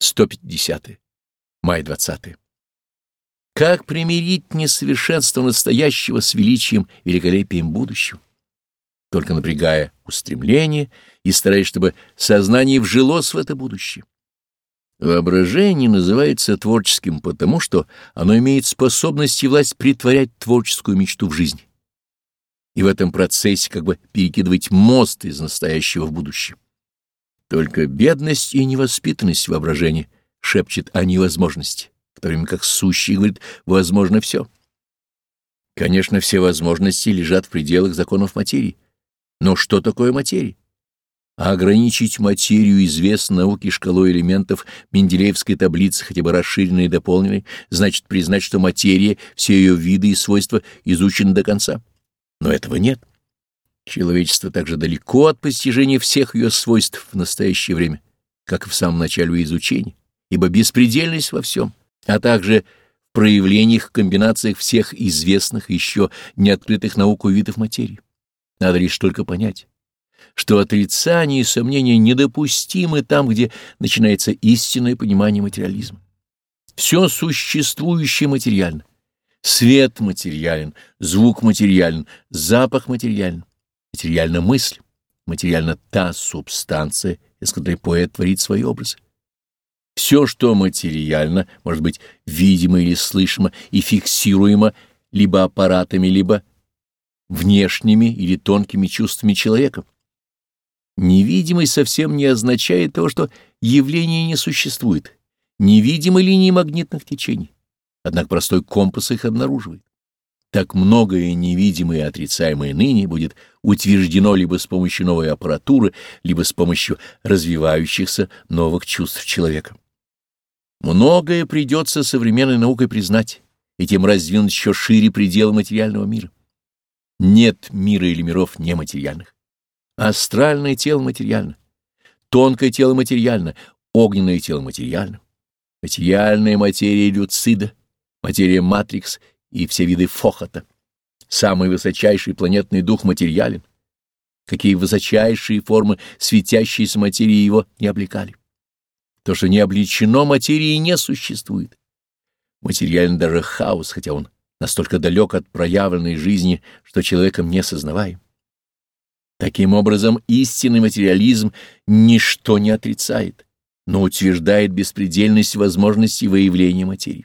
150. Май 20. Как примирить несовершенство настоящего с величием великолепием будущего? Только напрягая устремление и стараясь, чтобы сознание вжилось в это будущее. Воображение называется творческим потому, что оно имеет способность и власть притворять творческую мечту в жизнь. И в этом процессе как бы перекидывать мост из настоящего в будущее. Только бедность и невоспитанность воображения шепчет о невозможности, в то время как сущий говорит «возможно все». Конечно, все возможности лежат в пределах законов материи. Но что такое материя? а ограничить материю известной науки шкалой элементов Менделеевской таблицы, хотя бы расширенной и дополненной, значит признать, что материя, все ее виды и свойства изучены до конца. Но этого нет. Человечество также далеко от постижения всех ее свойств в настоящее время, как и в самом начале изучения, ибо беспредельность во всем, а также в проявлениях, комбинациях всех известных, еще не открытых науку видов материи. Надо лишь только понять что отрицание и сомнения недопустимы там, где начинается истинное понимание материализма. Все существующее материально. Свет материален, звук материален, запах материален, материальна мысль, материальна та субстанция, из которой поэт творит свои образы. Все, что материально, может быть видимо или слышимо и фиксируемо либо аппаратами, либо внешними или тонкими чувствами человека. Невидимый совсем не означает того, что явление не существует, невидимой линии магнитных течений. Однако простой компас их обнаруживает. Так многое невидимое и отрицаемое ныне будет утверждено либо с помощью новой аппаратуры, либо с помощью развивающихся новых чувств человека. Многое придется современной наукой признать, и тем раздвинуть еще шире пределы материального мира. Нет мира или миров нематериальных. Астральное тело материально, тонкое тело материально, огненное тело материально, материальная материя люцида, материя матрикс и все виды фохота. Самый высочайший планетный дух материален. Какие высочайшие формы светящейся материи его не облекали. То, что не обличено материи, не существует. Материален даже хаос, хотя он настолько далек от проявленной жизни, что человеком не сознаваем. Таким образом, истинный материализм ничто не отрицает, но утверждает беспредельность возможностей выявления материи.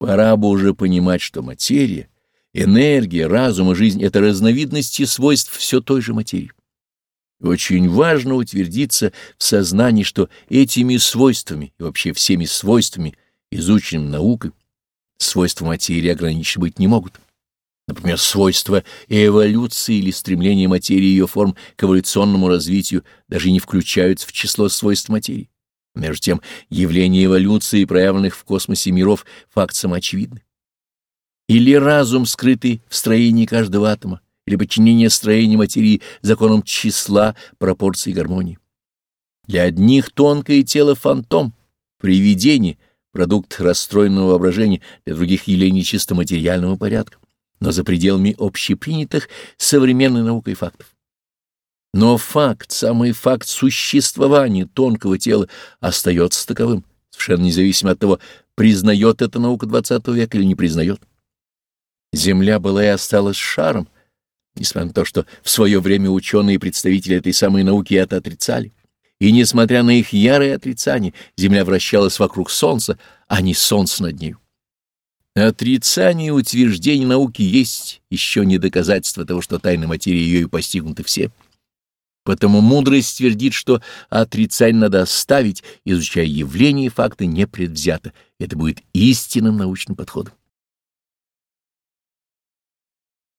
Пора бы уже понимать, что материя, энергия, разум и жизнь — это разновидности свойств все той же материи. очень важно утвердиться в сознании, что этими свойствами и вообще всеми свойствами, изученными наукой, свойства материи ограничены быть не могут. Например, свойства эволюции или стремление материи и ее форм к эволюционному развитию даже не включаются в число свойств материи. Между тем, явление эволюции, проявленных в космосе миров, факт самоочевидный. Или разум, скрытый в строении каждого атома, или подчинение строения материи законам числа, пропорций и гармонии. Для одних тонкое тело — фантом, привидение, продукт расстроенного воображения, для других — явление чисто материального порядка но за пределами общепринятых современной наукой фактов. Но факт, самый факт существования тонкого тела остается таковым, совершенно независимо от того, признает это наука XX века или не признает. Земля была и осталась шаром, несмотря на то, что в свое время ученые и представители этой самой науки это отрицали. И несмотря на их ярое отрицание, Земля вращалась вокруг Солнца, а не Солнце над нею. Отрицание и утверждение науки есть еще не доказательство того, что тайны материи ее и постигнуты все. Потому мудрость твердит, что отрицание надо оставить, изучая явления и факты непредвзято. Это будет истинным научным подходом.